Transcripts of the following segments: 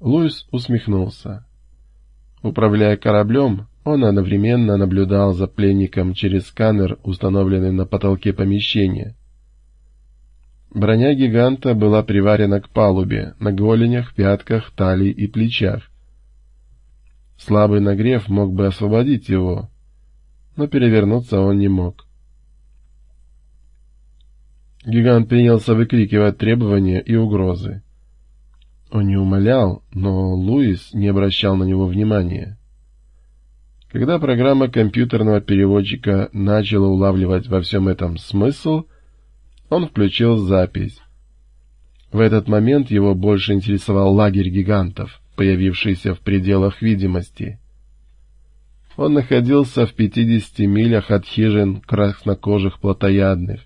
Луис усмехнулся. Управляя кораблем, он одновременно наблюдал за пленником через сканер, установленный на потолке помещения. Броня гиганта была приварена к палубе, на голенях, пятках, талии и плечах. Слабый нагрев мог бы освободить его, но перевернуться он не мог. Гигант принялся выкрикивать требования и угрозы. Он не умолял, но Луис не обращал на него внимания. Когда программа компьютерного переводчика начала улавливать во всем этом смысл, он включил запись. В этот момент его больше интересовал лагерь гигантов, появившийся в пределах видимости. Он находился в пятидесяти милях от хижин краснокожих плотоядных.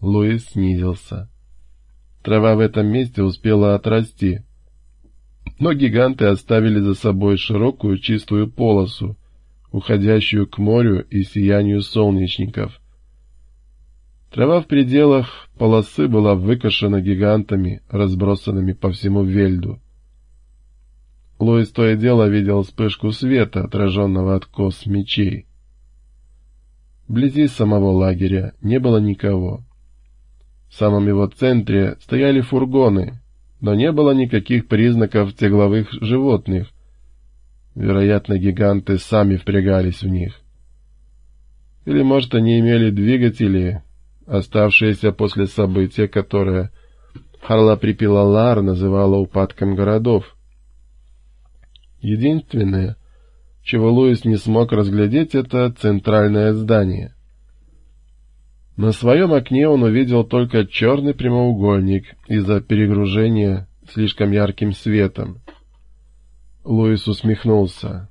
Луис снизился. Трава в этом месте успела отрасти, но гиганты оставили за собой широкую чистую полосу, уходящую к морю и сиянию солнечников. Трава в пределах полосы была выкошена гигантами, разбросанными по всему Вельду. Луис то и дело видел вспышку света, отраженного от кос мечей. Вблизи самого лагеря не было никого. В самом его центре стояли фургоны, но не было никаких признаков тегловых животных. Вероятно, гиганты сами впрягались в них. Или, может, они имели двигатели, оставшиеся после события, которое Харла Припилалар называла упадком городов. Единственное, чего Луис не смог разглядеть, это центральное здание — на своем окне он увидел только черный прямоугольник из-за перегружения слишком ярким светом. Луис усмехнулся.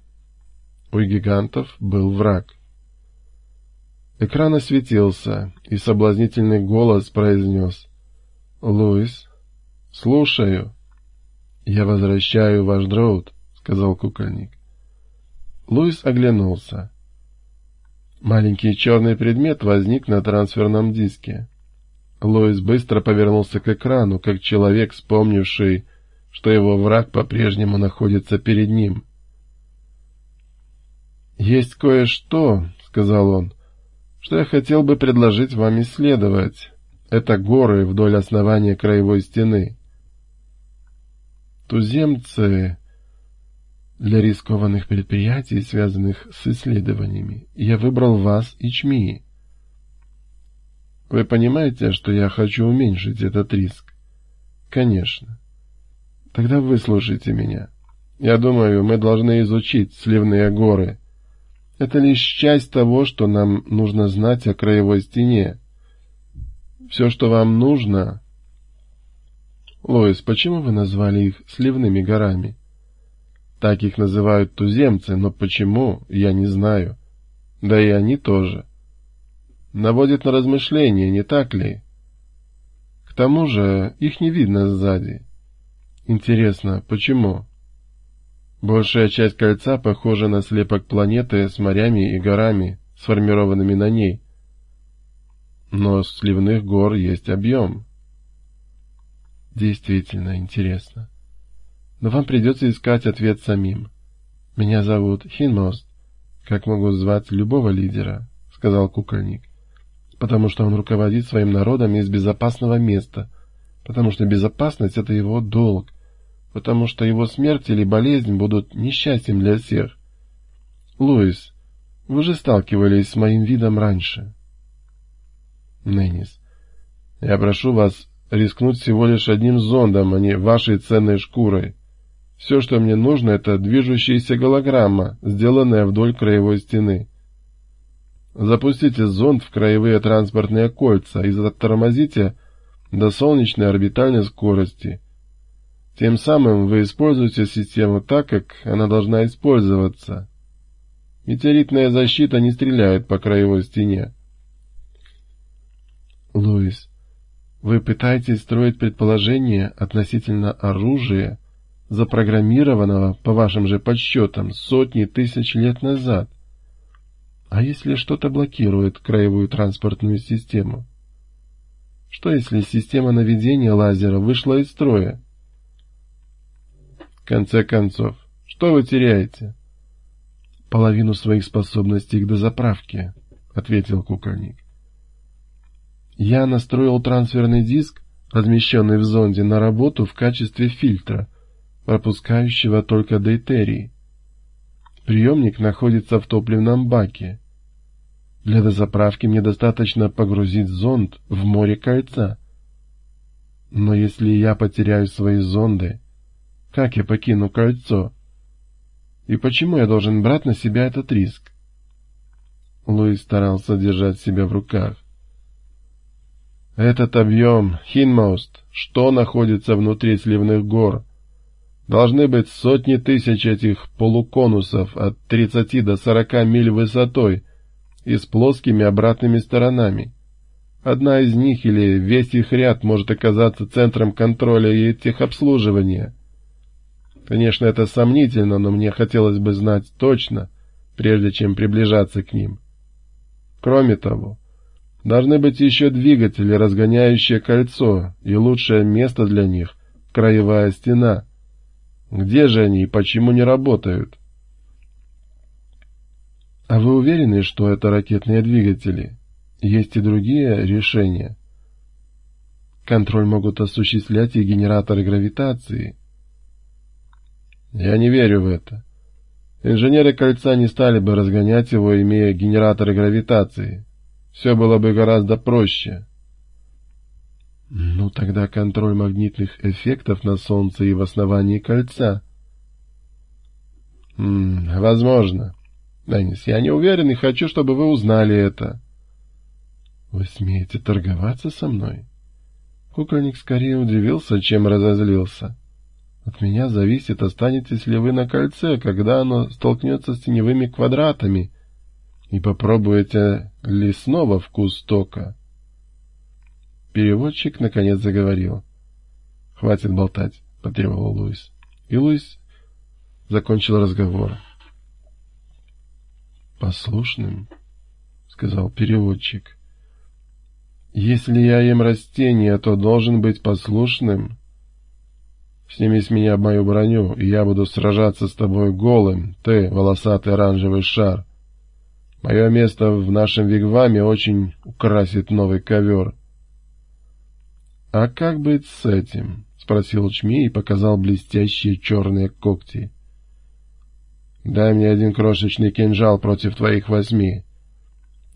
У гигантов был враг. Экран осветился, и соблазнительный голос произнес. «Луис, слушаю». «Я возвращаю ваш дроуд», — сказал кукольник. Луис оглянулся. Маленький черный предмет возник на трансферном диске. Лоис быстро повернулся к экрану, как человек, вспомнивший, что его враг по-прежнему находится перед ним. «Есть кое-что», — сказал он, — «что я хотел бы предложить вам исследовать. Это горы вдоль основания краевой стены. Туземцы для рискованных предприятий, связанных с исследованиями, я выбрал вас и ЧМИ. Вы понимаете, что я хочу уменьшить этот риск? Конечно. Тогда выслушайте меня. Я думаю, мы должны изучить сливные горы. Это лишь часть того, что нам нужно знать о краевой стене. Все, что вам нужно... Лоис, почему вы назвали их сливными горами? — так их называют туземцы, но почему, я не знаю. Да и они тоже. Наводит на размышления, не так ли? К тому же их не видно сзади. Интересно, почему? Большая часть кольца похожа на слепок планеты с морями и горами, сформированными на ней. Но с сливных гор есть объем. Действительно интересно но вам придется искать ответ самим. Меня зовут Хинмост, как могу звать любого лидера, — сказал кукольник, — потому что он руководит своим народом из безопасного места, потому что безопасность — это его долг, потому что его смерть или болезнь будут несчастьем для всех. Луис, вы же сталкивались с моим видом раньше. Неннис, я прошу вас рискнуть всего лишь одним зондом, а не вашей ценной шкурой. Все, что мне нужно, это движущаяся голограмма, сделанная вдоль краевой стены. Запустите зонд в краевые транспортные кольца и затормозите до солнечной орбитальной скорости. Тем самым вы используете систему так, как она должна использоваться. Метеоритная защита не стреляет по краевой стене. Луис, вы пытаетесь строить предположения относительно оружия, запрограммированного, по вашим же подсчетам, сотни тысяч лет назад. А если что-то блокирует краевую транспортную систему? Что если система наведения лазера вышла из строя? конце концов, что вы теряете? — Половину своих способностей к дозаправке, — ответил кукольник. Я настроил трансферный диск, размещенный в зонде, на работу в качестве фильтра, пропускающего только дейтерий. Приемник находится в топливном баке. Для дозаправки мне достаточно погрузить зонд в море кольца. Но если я потеряю свои зонды, как я покину кольцо? И почему я должен брать на себя этот риск? Луис старался держать себя в руках. Этот объем, Хинмост, что находится внутри сливных гор? Должны быть сотни тысяч этих полуконусов от 30 до 40 миль высотой и с плоскими обратными сторонами. Одна из них или весь их ряд может оказаться центром контроля и техобслуживания. Конечно, это сомнительно, но мне хотелось бы знать точно, прежде чем приближаться к ним. Кроме того, должны быть еще двигатели, разгоняющие кольцо, и лучшее место для них — краевая стена. Где же они и почему не работают? А вы уверены, что это ракетные двигатели? Есть и другие решения. Контроль могут осуществлять и генераторы гравитации. Я не верю в это. Инженеры кольца не стали бы разгонять его, имея генераторы гравитации. Все было бы гораздо проще. Ну, тогда контроль магнитных эффектов на Солнце и в основании кольца. Возможно. Деннис, я не уверен и хочу, чтобы вы узнали это. Вы смеете торговаться со мной? Кукольник скорее удивился, чем разозлился. От меня зависит, останетесь ли вы на кольце, когда оно столкнется с теневыми квадратами, и попробуете ли снова вкус тока. Переводчик наконец заговорил. «Хватит болтать», — потребовал Луис. И Луис закончил разговор. «Послушным», — сказал переводчик. «Если я ем растения, то должен быть послушным. Сними с меня мою броню, и я буду сражаться с тобой голым, ты, волосатый оранжевый шар. Мое место в нашем вигваме очень украсит новый ковер». — А как быть с этим? — спросил Чми и показал блестящие черные когти. — Дай мне один крошечный кинжал против твоих восьми.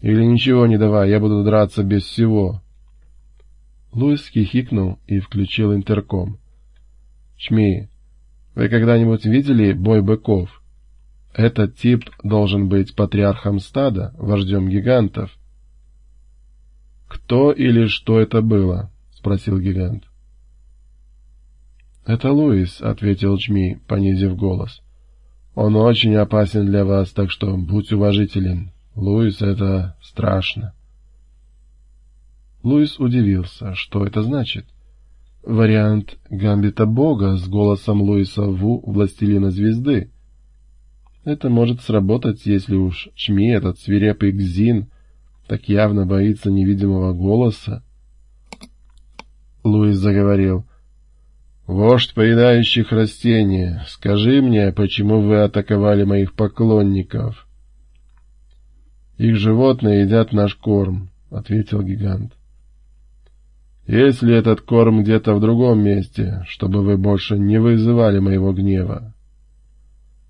Или ничего не давай, я буду драться без всего. Луис хихикнул и включил интерком. — Чми, вы когда-нибудь видели бой быков? Этот тип должен быть патриархом стада, вождем гигантов. — Кто или что это было? — спросил гигант. «Это Луис», — ответил Чми, понизив голос. «Он очень опасен для вас, так что будь уважителен. Луис — это страшно». Луис удивился. Что это значит? Вариант Гамбита Бога с голосом Луиса Ву, Властелина Звезды. Это может сработать, если уж Чми, этот свирепый Гзин, так явно боится невидимого голоса, Луис заговорил. «Вождь поедающих растения, скажи мне, почему вы атаковали моих поклонников?» «Их животные едят наш корм», — ответил гигант. «Если этот корм где-то в другом месте, чтобы вы больше не вызывали моего гнева?»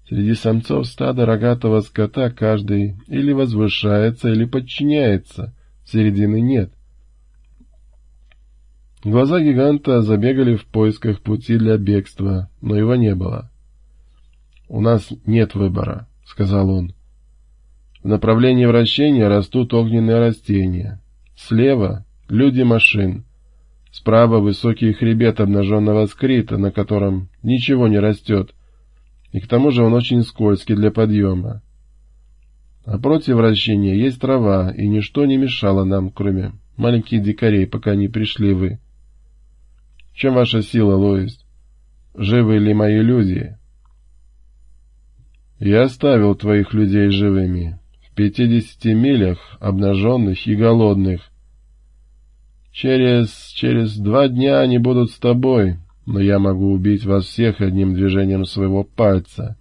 Среди самцов стада рогатого скота каждый или возвышается, или подчиняется, середины нет. Глаза гиганта забегали в поисках пути для бегства, но его не было. «У нас нет выбора», — сказал он. «В направлении вращения растут огненные растения. Слева — люди машин. Справа — высокий хребет обнаженного скрита, на котором ничего не растет, и к тому же он очень скользкий для подъема. А против вращения есть трава, и ничто не мешало нам, кроме маленьких дикарей, пока не пришли вы». Чем ваша сила, Лоис? Живы ли мои люди? Я оставил твоих людей живыми, в пятидесяти милях, обнаженных и голодных. Через... через два дня они будут с тобой, но я могу убить вас всех одним движением своего пальца.